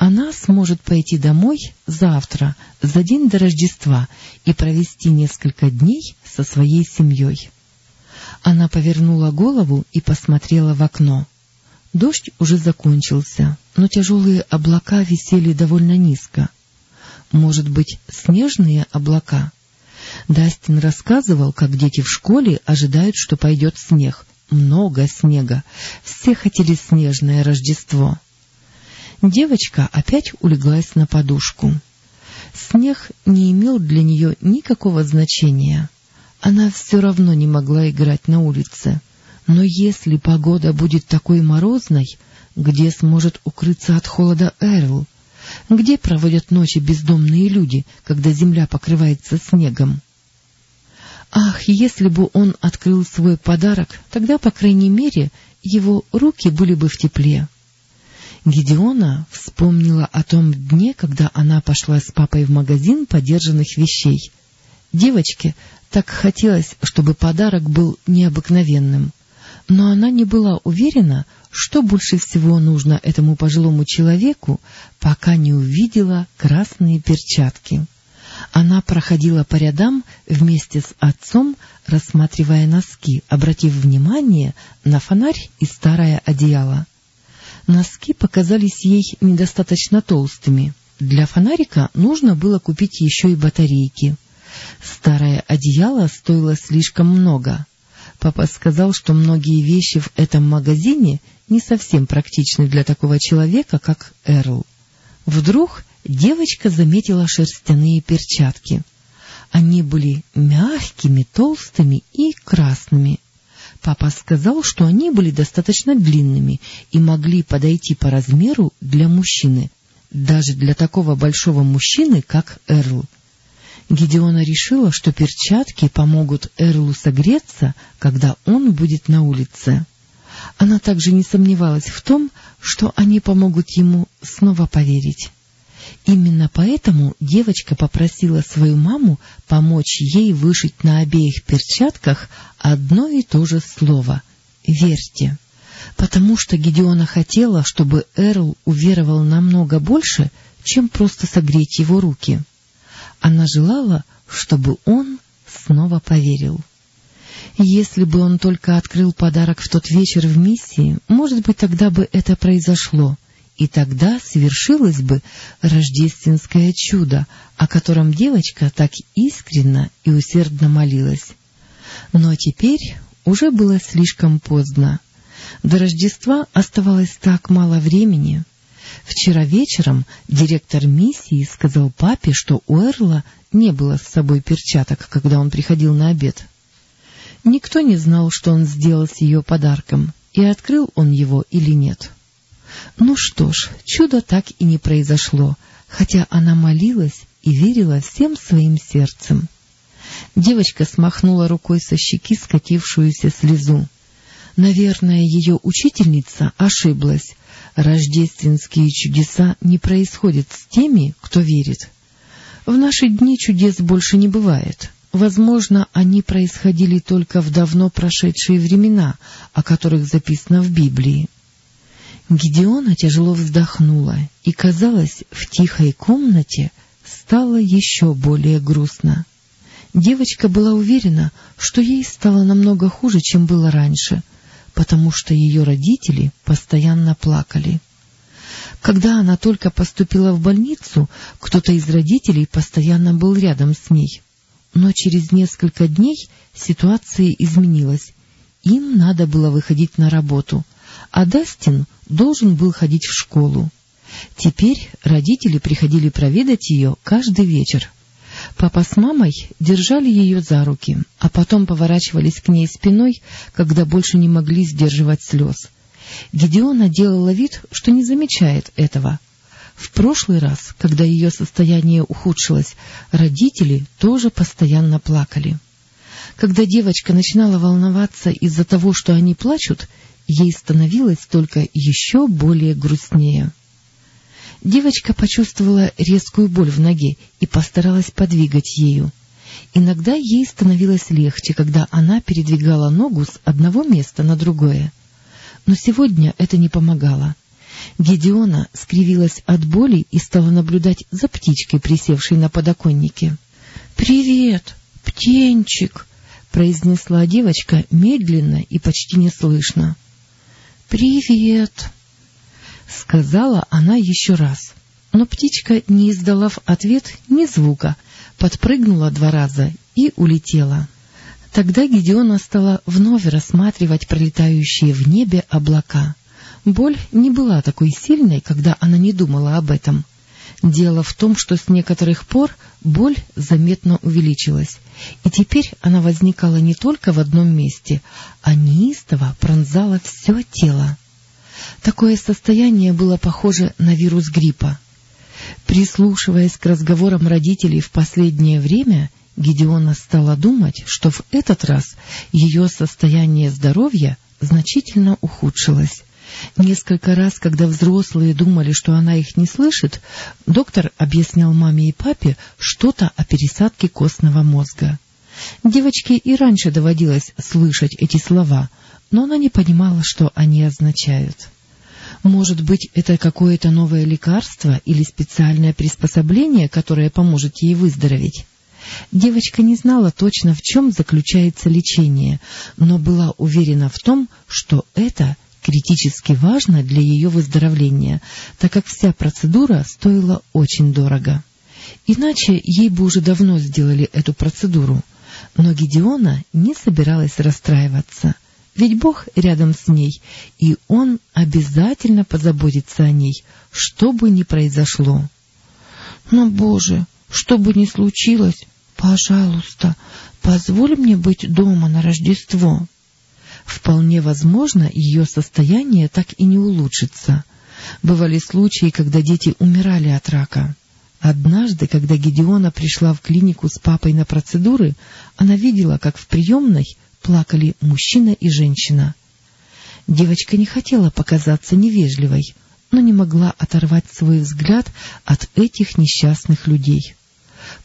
она сможет пойти домой завтра, за день до Рождества, и провести несколько дней со своей семьей. Она повернула голову и посмотрела в окно. Дождь уже закончился, но тяжелые облака висели довольно низко. Может быть, снежные облака? Дастин рассказывал, как дети в школе ожидают, что пойдет снег. Много снега. Все хотели снежное Рождество. Девочка опять улеглась на подушку. Снег не имел для нее никакого значения. Она все равно не могла играть на улице. Но если погода будет такой морозной, где сможет укрыться от холода Эрл? Где проводят ночи бездомные люди, когда земля покрывается снегом? Ах, если бы он открыл свой подарок, тогда, по крайней мере, его руки были бы в тепле. Гедеона вспомнила о том дне, когда она пошла с папой в магазин подержанных вещей. Девочке так хотелось, чтобы подарок был необыкновенным. Но она не была уверена, что больше всего нужно этому пожилому человеку, пока не увидела красные перчатки. Она проходила по рядам вместе с отцом, рассматривая носки, обратив внимание на фонарь и старое одеяло. Носки показались ей недостаточно толстыми. Для фонарика нужно было купить еще и батарейки. Старое одеяло стоило слишком много. Папа сказал, что многие вещи в этом магазине не совсем практичны для такого человека, как Эрл. Вдруг девочка заметила шерстяные перчатки. Они были мягкими, толстыми и красными. Папа сказал, что они были достаточно длинными и могли подойти по размеру для мужчины, даже для такого большого мужчины, как Эрл. Гедеона решила, что перчатки помогут Эрлу согреться, когда он будет на улице. Она также не сомневалась в том, что они помогут ему снова поверить. Именно поэтому девочка попросила свою маму помочь ей вышить на обеих перчатках одно и то же слово — «Верьте». Потому что Гедеона хотела, чтобы Эрл уверовал намного больше, чем просто согреть его руки. Она желала, чтобы он снова поверил. Если бы он только открыл подарок в тот вечер в миссии, может быть, тогда бы это произошло, и тогда свершилось бы рождественское чудо, о котором девочка так искренно и усердно молилась. Но теперь уже было слишком поздно. До Рождества оставалось так мало времени. Вчера вечером директор миссии сказал папе, что у Эрла не было с собой перчаток, когда он приходил на обед. Никто не знал, что он сделал с ее подарком, и открыл он его или нет. Ну что ж, чудо так и не произошло, хотя она молилась и верила всем своим сердцем. Девочка смахнула рукой со щеки скатившуюся слезу. Наверное, ее учительница ошиблась. Рождественские чудеса не происходят с теми, кто верит. В наши дни чудес больше не бывает. Возможно, они происходили только в давно прошедшие времена, о которых записано в Библии. Гедеона тяжело вздохнула, и, казалось, в тихой комнате стало еще более грустно. Девочка была уверена, что ей стало намного хуже, чем было раньше, потому что ее родители постоянно плакали. Когда она только поступила в больницу, кто-то из родителей постоянно был рядом с ней. Но через несколько дней ситуация изменилась. Им надо было выходить на работу, а Дастин должен был ходить в школу. Теперь родители приходили проведать ее каждый вечер. Папа с мамой держали ее за руки, а потом поворачивались к ней спиной, когда больше не могли сдерживать слез. Гедеона делала вид, что не замечает этого. В прошлый раз, когда ее состояние ухудшилось, родители тоже постоянно плакали. Когда девочка начинала волноваться из-за того, что они плачут, ей становилось только еще более грустнее. Девочка почувствовала резкую боль в ноге и постаралась подвигать ею. Иногда ей становилось легче, когда она передвигала ногу с одного места на другое. Но сегодня это не помогало. Гедеона скривилась от боли и стала наблюдать за птичкой, присевшей на подоконнике. — Привет, птенчик! — произнесла девочка медленно и почти неслышно. — Привет! — сказала она еще раз. Но птичка, не издала в ответ ни звука, подпрыгнула два раза и улетела. Тогда Гедеона стала вновь рассматривать пролетающие в небе облака. Боль не была такой сильной, когда она не думала об этом. Дело в том, что с некоторых пор боль заметно увеличилась, и теперь она возникала не только в одном месте, а неистово пронзала все тело. Такое состояние было похоже на вирус гриппа. Прислушиваясь к разговорам родителей в последнее время, Гедеона стала думать, что в этот раз ее состояние здоровья значительно ухудшилось. Несколько раз, когда взрослые думали, что она их не слышит, доктор объяснял маме и папе что-то о пересадке костного мозга. Девочке и раньше доводилось слышать эти слова, но она не понимала, что они означают. Может быть, это какое-то новое лекарство или специальное приспособление, которое поможет ей выздороветь? Девочка не знала точно, в чем заключается лечение, но была уверена в том, что это критически важно для ее выздоровления, так как вся процедура стоила очень дорого. Иначе ей бы уже давно сделали эту процедуру. Но Гедеона не собиралась расстраиваться, ведь Бог рядом с ней, и Он обязательно позаботится о ней, что бы ни произошло. Но, Боже, что бы ни случилось, пожалуйста, позволь мне быть дома на Рождество. Вполне возможно, ее состояние так и не улучшится. Бывали случаи, когда дети умирали от рака. Однажды, когда Гедеона пришла в клинику с папой на процедуры, она видела, как в приемной плакали мужчина и женщина. Девочка не хотела показаться невежливой, но не могла оторвать свой взгляд от этих несчастных людей.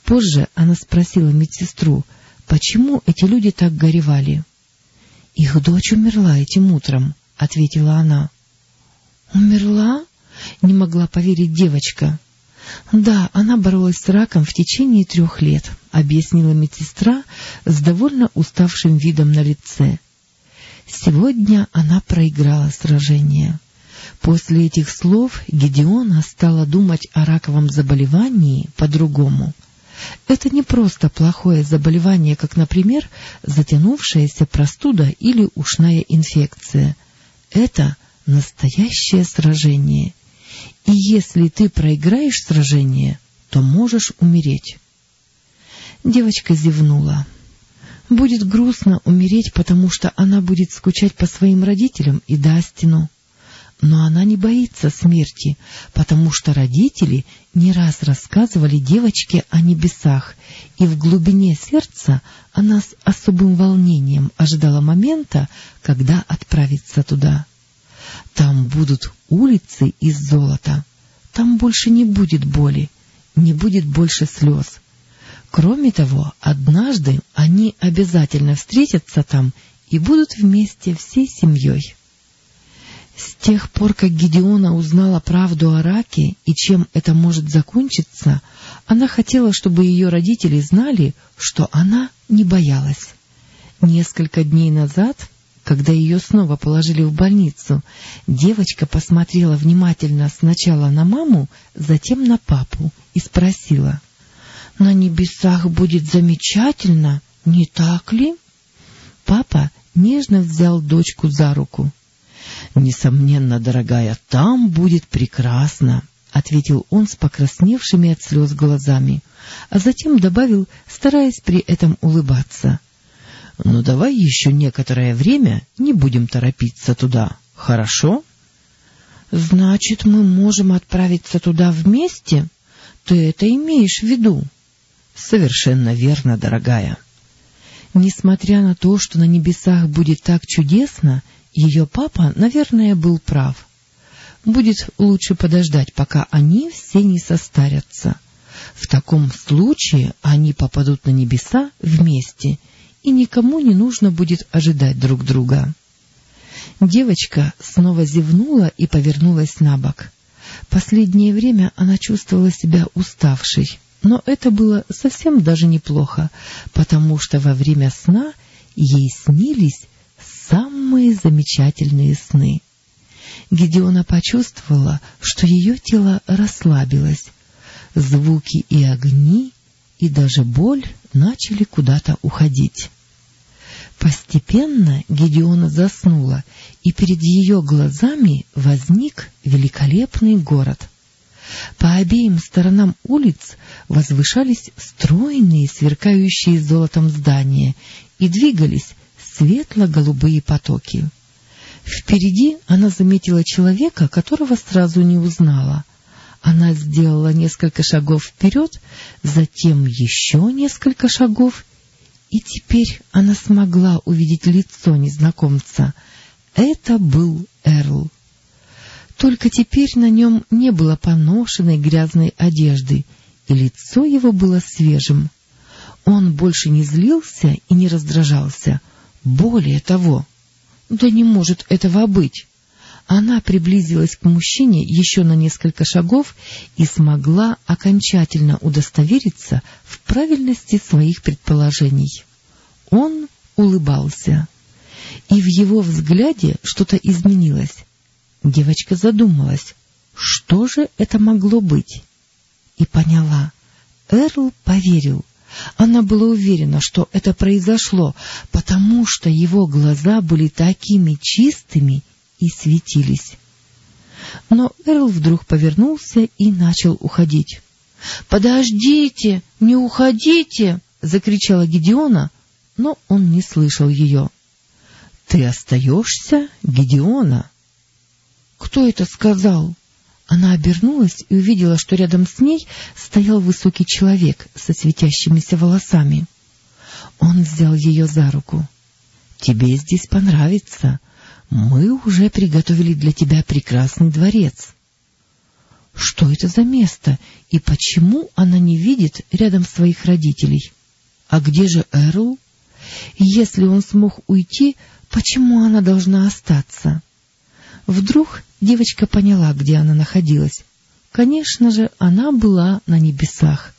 Позже она спросила медсестру, почему эти люди так горевали. — Их дочь умерла этим утром, — ответила она. — Умерла? — не могла поверить девочка. — Да, она боролась с раком в течение трех лет, — объяснила медсестра с довольно уставшим видом на лице. Сегодня она проиграла сражение. После этих слов Гедеона стала думать о раковом заболевании по-другому. Это не просто плохое заболевание, как, например, затянувшаяся простуда или ушная инфекция. Это настоящее сражение. И если ты проиграешь сражение, то можешь умереть. Девочка зевнула. Будет грустно умереть, потому что она будет скучать по своим родителям и Дастину. Но она не боится смерти, потому что родители не раз рассказывали девочке о небесах, и в глубине сердца она с особым волнением ожидала момента, когда отправится туда. Там будут улицы из золота, там больше не будет боли, не будет больше слез. Кроме того, однажды они обязательно встретятся там и будут вместе всей семьей. С тех пор, как Гедеона узнала правду о раке и чем это может закончиться, она хотела, чтобы ее родители знали, что она не боялась. Несколько дней назад, когда ее снова положили в больницу, девочка посмотрела внимательно сначала на маму, затем на папу и спросила, «На небесах будет замечательно, не так ли?» Папа нежно взял дочку за руку. Несомненно, дорогая, там будет прекрасно, — ответил он с покрасневшими от слез глазами, а затем добавил, стараясь при этом улыбаться. — Ну, давай еще некоторое время не будем торопиться туда, хорошо? — Значит, мы можем отправиться туда вместе? Ты это имеешь в виду? — Совершенно верно, дорогая. Несмотря на то, что на небесах будет так чудесно, — ее папа, наверное, был прав. Будет лучше подождать, пока они все не состарятся. В таком случае они попадут на небеса вместе, и никому не нужно будет ожидать друг друга. Девочка снова зевнула и повернулась на бок. Последнее время она чувствовала себя уставшей, но это было совсем даже неплохо, потому что во время сна ей снились самые замечательные сны. Гедеона почувствовала, что ее тело расслабилось. Звуки и огни, и даже боль начали куда-то уходить. Постепенно Гедеона заснула, и перед ее глазами возник великолепный город. По обеим сторонам улиц возвышались стройные, сверкающие золотом здания, и двигались светло-голубые потоки. Впереди она заметила человека, которого сразу не узнала. Она сделала несколько шагов вперед, затем еще несколько шагов, и теперь она смогла увидеть лицо незнакомца. Это был Эрл. Только теперь на нем не было поношенной грязной одежды, и лицо его было свежим. Он больше не злился и не раздражался. Более того, да не может этого быть. Она приблизилась к мужчине еще на несколько шагов и смогла окончательно удостовериться в правильности своих предположений. Он улыбался, и в его взгляде что-то изменилось. Девочка задумалась, что же это могло быть, и поняла. Эрл поверил. Она была уверена, что это произошло, потому что его глаза были такими чистыми и светились. Но Эрл вдруг повернулся и начал уходить. — Подождите, не уходите! — закричала Гедеона, но он не слышал ее. — Ты остаешься, Гедеона? — Кто это сказал? Она обернулась и увидела, что рядом с ней стоял высокий человек со светящимися волосами. Он взял ее за руку. — Тебе здесь понравится. Мы уже приготовили для тебя прекрасный дворец. Что это за место и почему она не видит рядом своих родителей? А где же Эрл? Если он смог уйти, почему она должна остаться? Вдруг девочка поняла, где она находилась. Конечно же, она была на небесах.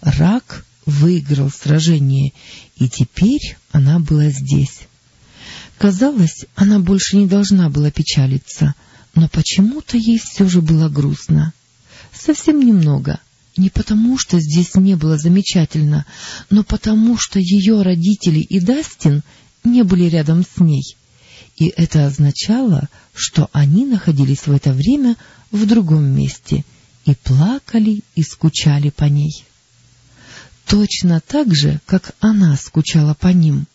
Рак выиграл сражение, и теперь она была здесь. Казалось, она больше не должна была печалиться, но почему-то ей все же было грустно. Совсем немного — не потому, что здесь не было замечательно, но потому, что ее родители и Дастин не были рядом с ней. И это означало, что они находились в это время в другом месте и плакали и скучали по ней. Точно так же, как она скучала по ним.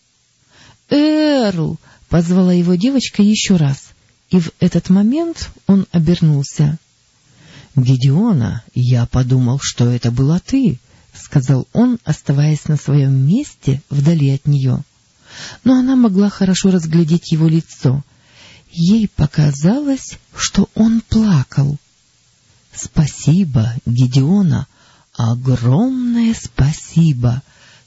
«Эрл!» — позвала его девочка еще раз, и в этот момент он обернулся. — Гедеона, я подумал, что это была ты, — сказал он, оставаясь на своем месте вдали от нее. Но она могла хорошо разглядеть его лицо. Ей показалось, что он плакал. — Спасибо, Гедеона, огромное спасибо!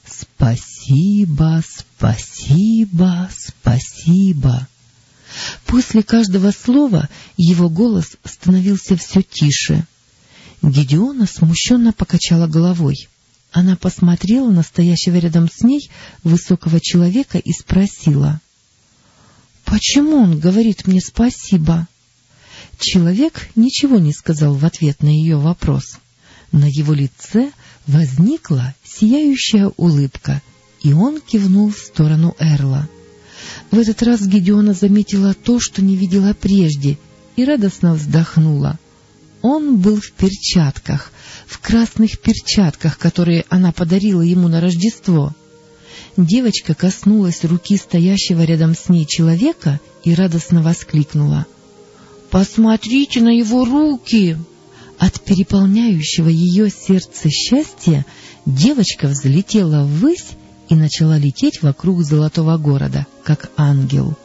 Спасибо, спасибо, спасибо! После каждого слова его голос становился все тише. Гедеона смущенно покачала головой. Она посмотрела на стоящего рядом с ней высокого человека и спросила. — Почему он говорит мне спасибо? Человек ничего не сказал в ответ на ее вопрос. На его лице возникла сияющая улыбка, и он кивнул в сторону Эрла. — в этот раз Гедеона заметила то, что не видела прежде, и радостно вздохнула. Он был в перчатках, в красных перчатках, которые она подарила ему на Рождество. Девочка коснулась руки стоящего рядом с ней человека и радостно воскликнула. — Посмотрите на его руки! От переполняющего ее сердце счастья девочка взлетела ввысь и начала лететь вокруг золотого города, как ангел.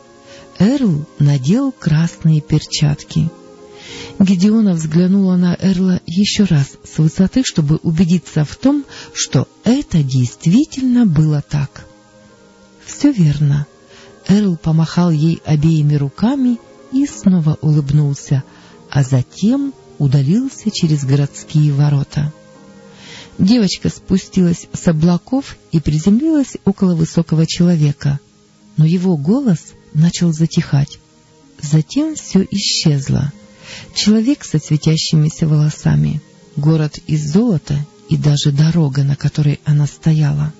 Эрл надел красные перчатки. Гедеона взглянула на Эрла еще раз с высоты, чтобы убедиться в том, что это действительно было так. Все верно. Эрл помахал ей обеими руками и снова улыбнулся, а затем удалился через городские ворота. Девочка спустилась с облаков и приземлилась около высокого человека, но его голос начал затихать. Затем все исчезло. Человек со светящимися волосами, город из золота и даже дорога, на которой она стояла.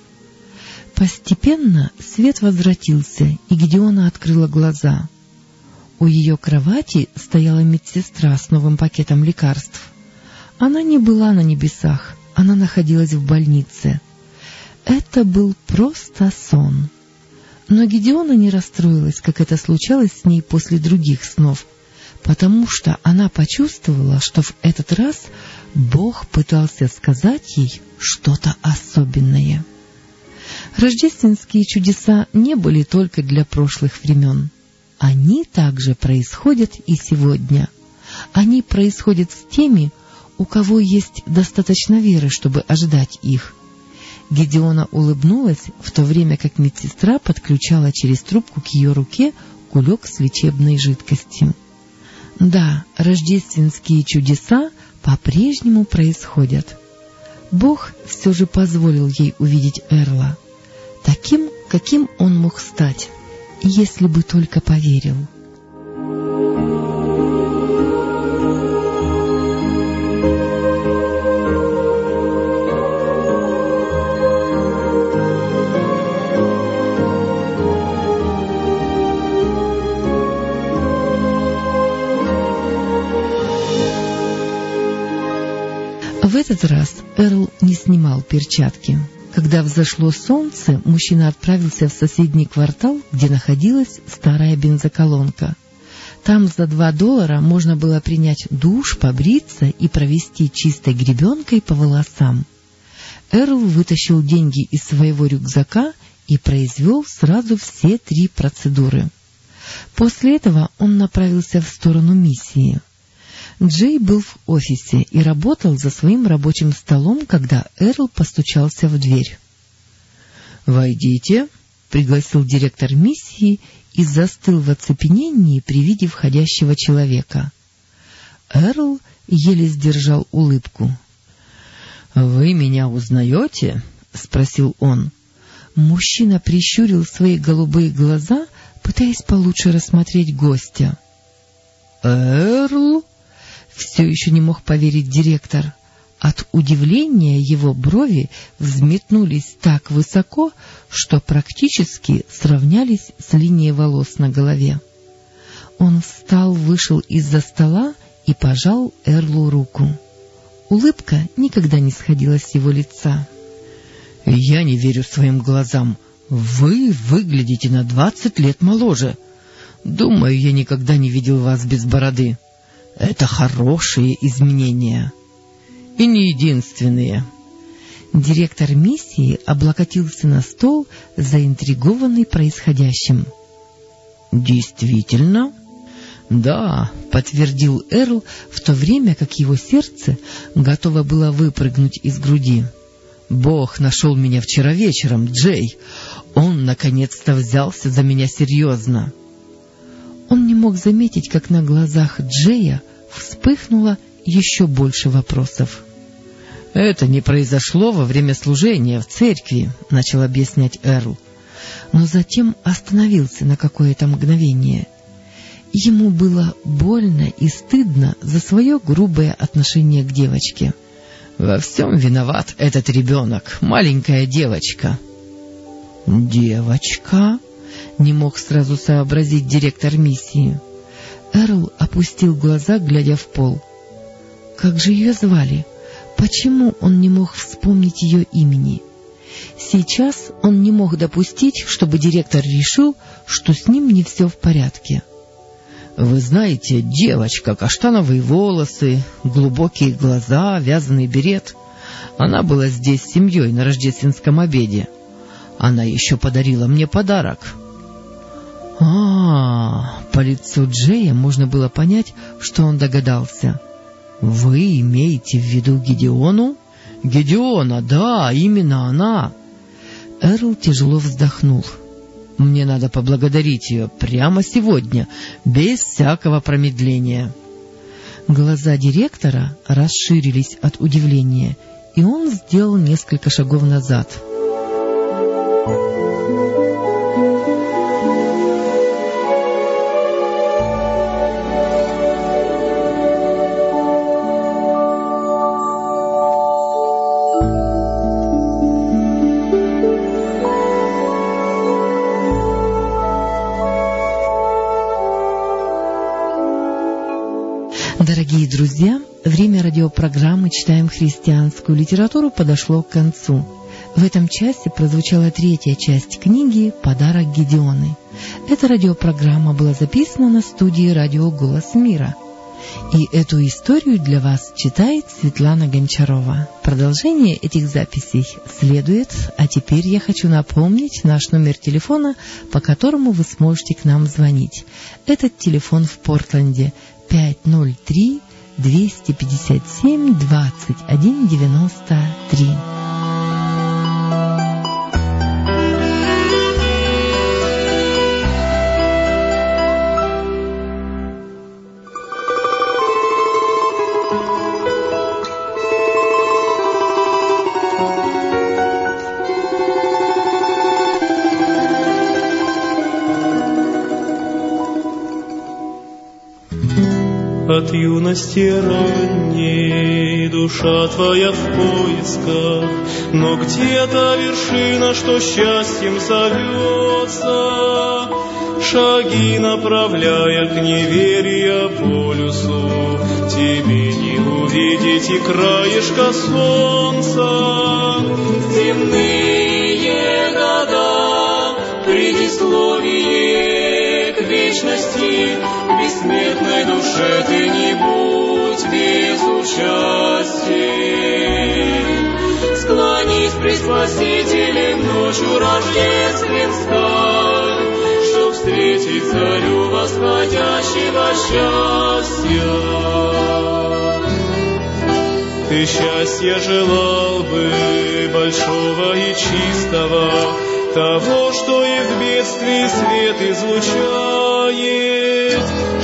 Постепенно свет возвратился, и Гедеона открыла глаза. У ее кровати стояла медсестра с новым пакетом лекарств. Она не была на небесах, она находилась в больнице. Это был просто сон. Но Гедеона не расстроилась, как это случалось с ней после других снов, потому что она почувствовала, что в этот раз Бог пытался сказать ей что-то особенное. Рождественские чудеса не были только для прошлых времен. Они также происходят и сегодня. Они происходят с теми, у кого есть достаточно веры, чтобы ожидать их. Гедеона улыбнулась, в то время как медсестра подключала через трубку к ее руке кулек с лечебной жидкостью. Да, рождественские чудеса по-прежнему происходят. Бог все же позволил ей увидеть Эрла, таким, каким он мог стать, если бы только поверил. Этот раз Эрл не снимал перчатки. Когда взошло солнце, мужчина отправился в соседний квартал, где находилась старая бензоколонка. Там за два доллара можно было принять душ, побриться и провести чистой гребенкой по волосам. Эрл вытащил деньги из своего рюкзака и произвел сразу все три процедуры. После этого он направился в сторону миссии — Джей был в офисе и работал за своим рабочим столом, когда Эрл постучался в дверь. «Войдите», — пригласил директор миссии и застыл в оцепенении при виде входящего человека. Эрл еле сдержал улыбку. «Вы меня узнаете?» — спросил он. Мужчина прищурил свои голубые глаза, пытаясь получше рассмотреть гостя. «Эрл?» Все еще не мог поверить директор. От удивления его брови взметнулись так высоко, что практически сравнялись с линией волос на голове. Он встал, вышел из-за стола и пожал Эрлу руку. Улыбка никогда не сходила с его лица. — Я не верю своим глазам. Вы выглядите на двадцать лет моложе. Думаю, я никогда не видел вас без бороды. Это хорошие изменения. И не единственные. Директор миссии облокотился на стол, заинтригованный происходящим. «Действительно?» «Да», — подтвердил Эрл, в то время как его сердце готово было выпрыгнуть из груди. «Бог нашел меня вчера вечером, Джей. Он, наконец-то, взялся за меня серьезно». Он не мог заметить, как на глазах Джея вспыхнуло еще больше вопросов. «Это не произошло во время служения в церкви», — начал объяснять Эрл. Но затем остановился на какое-то мгновение. Ему было больно и стыдно за свое грубое отношение к девочке. «Во всем виноват этот ребенок, маленькая девочка». «Девочка?» — не мог сразу сообразить директор миссии. Эрл опустил глаза, глядя в пол. Как же ее звали? Почему он не мог вспомнить ее имени? Сейчас он не мог допустить, чтобы директор решил, что с ним не все в порядке. «Вы знаете, девочка, каштановые волосы, глубокие глаза, вязаный берет. Она была здесь с семьей на рождественском обеде. Она еще подарила мне подарок». А, по лицу Джея можно было понять, что он догадался. Вы имеете в виду Гедеону? Гедеона, да, именно она. Эрл тяжело вздохнул. Мне надо поблагодарить ее прямо сегодня, без всякого промедления. Глаза директора расширились от удивления, и он сделал несколько шагов назад — радиопрограммы «Читаем христианскую литературу» подошло к концу. В этом части прозвучала третья часть книги «Подарок Гедеоны». Эта радиопрограмма была записана на студии «Радио Голос Мира». И эту историю для вас читает Светлана Гончарова. Продолжение этих записей следует, а теперь я хочу напомнить наш номер телефона, по которому вы сможете к нам звонить. Этот телефон в Портленде 503 257 2193. От юности ранней. Душа твоя в поисках, Но где-то вершина, что счастьем зовется, Шаги направляя к неверия полюсу, Тебе не увидеть и краешка солнца. Земные года, предисловие вечности, бессмертной душе ты не будь безучастен. Склонись при Спасителем ночью рождественской, Чтоб встретить царю восходящего счастья. Ты счастья желал бы большого и чистого, Того, что и в бедствии свет излучает,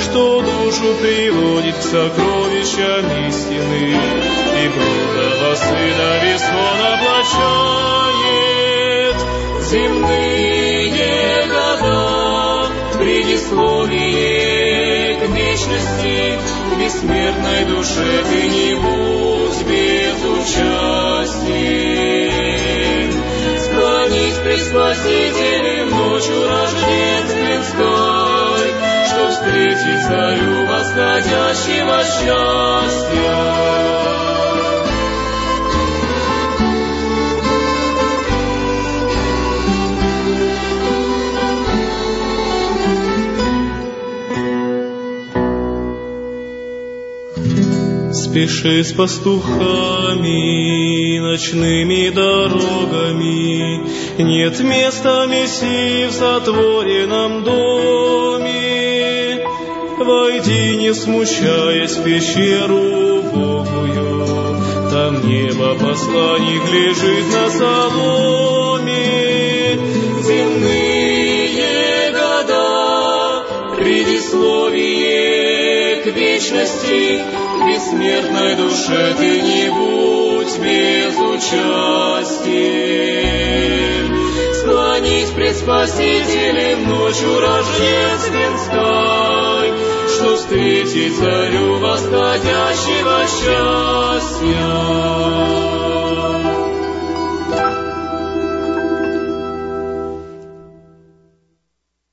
что душу приводит к сокровищам истины, и блудного сына весон облачает. Земные года, предисловие к вечности, бессмертной душе ты не будь безучастен. Склонись пред Спасителем ночью рождественской, встретить царю восходящего счастья. Спеши с пастухами ночными дорогами, Нет места Мессии в сотворенном доме. Войди, не смущаясь, в пещеру Богую, Там небо посланник лежит на соломе. Земные года, предисловие к вечности, Бессмертной душе ты не будь безучастен. Склонись пред Спасителем ночью рождественской, что встретить царю восходящего счастья.